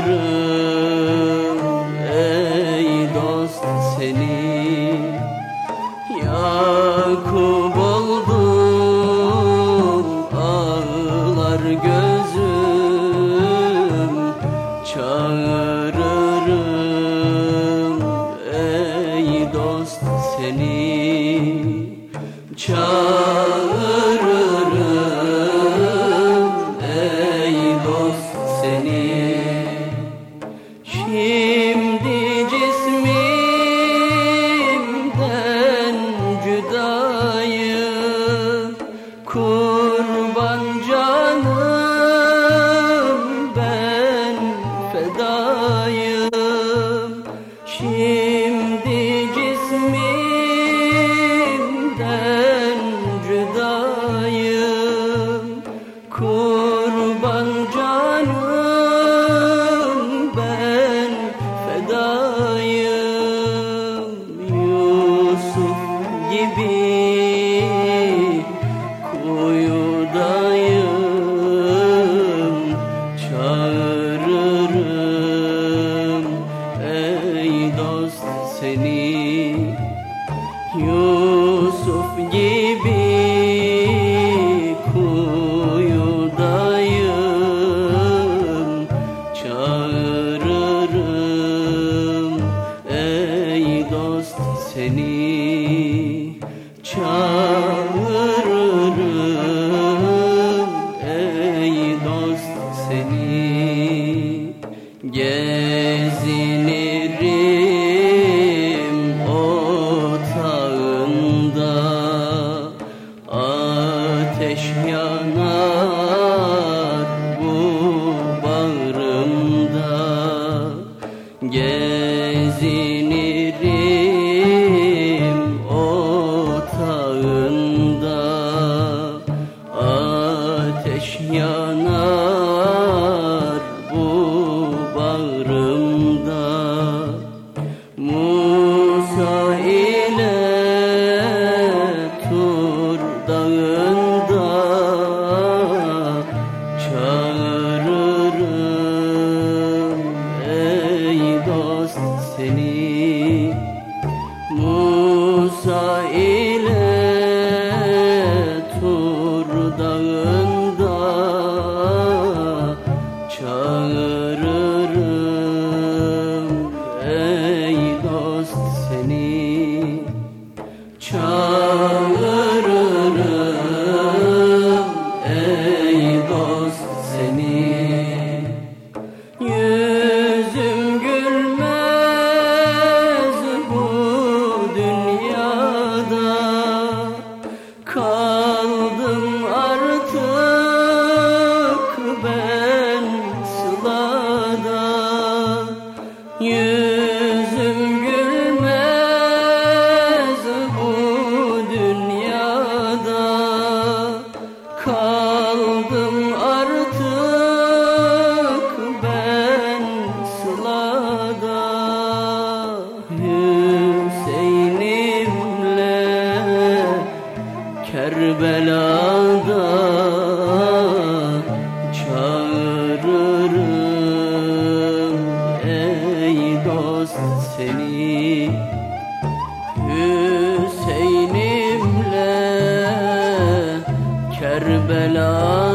görürüm ey dost seni. Yakup oldu ağlar gözüm. Çağırırım ey dost seni. seni Yusuf gibi kuyudayım Çağırırım. Ey dost seni Çağırırım yana Kerbela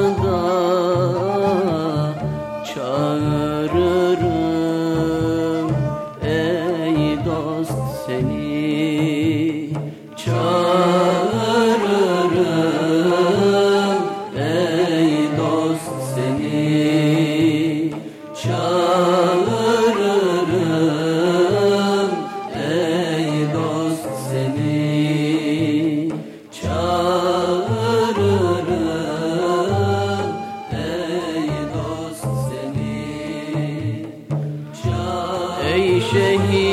शहीद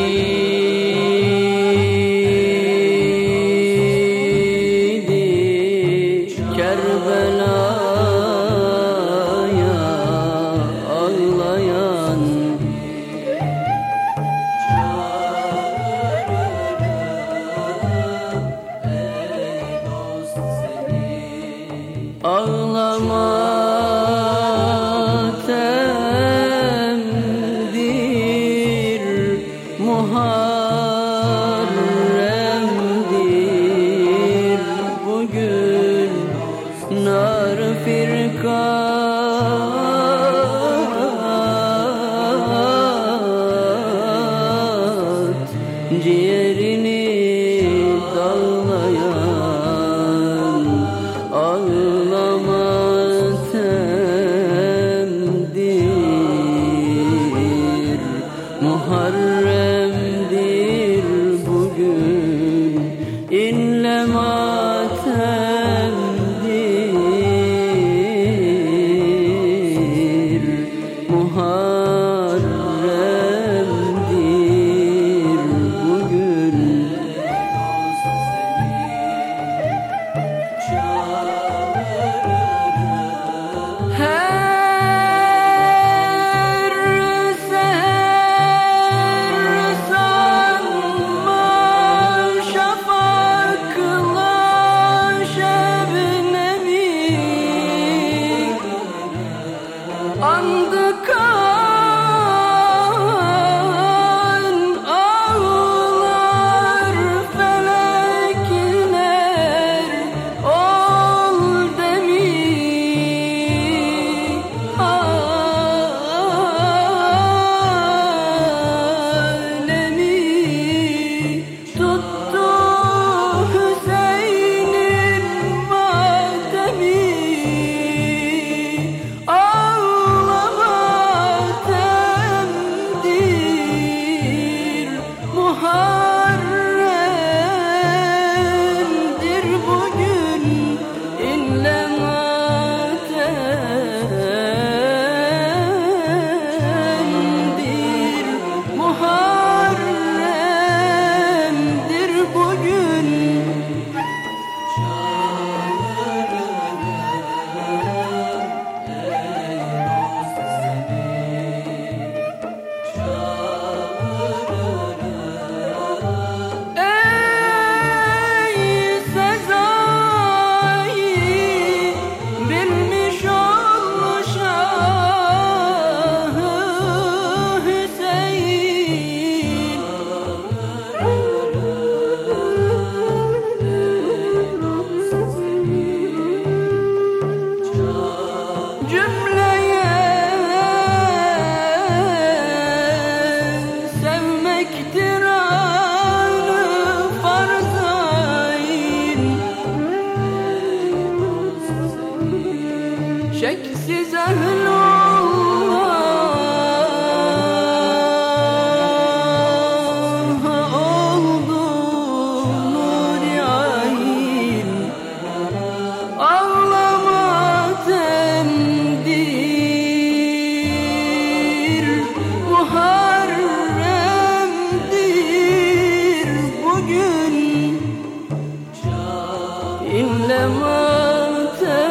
gül nar firkan İnle matemdir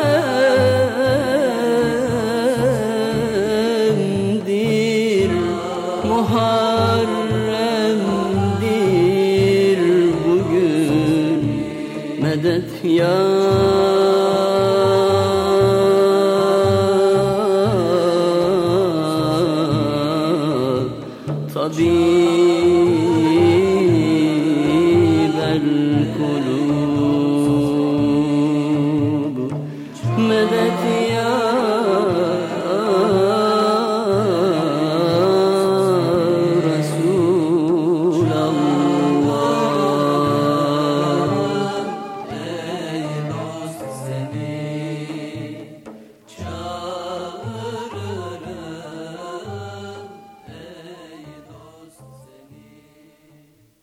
Muharremdir. Bugün Medet ya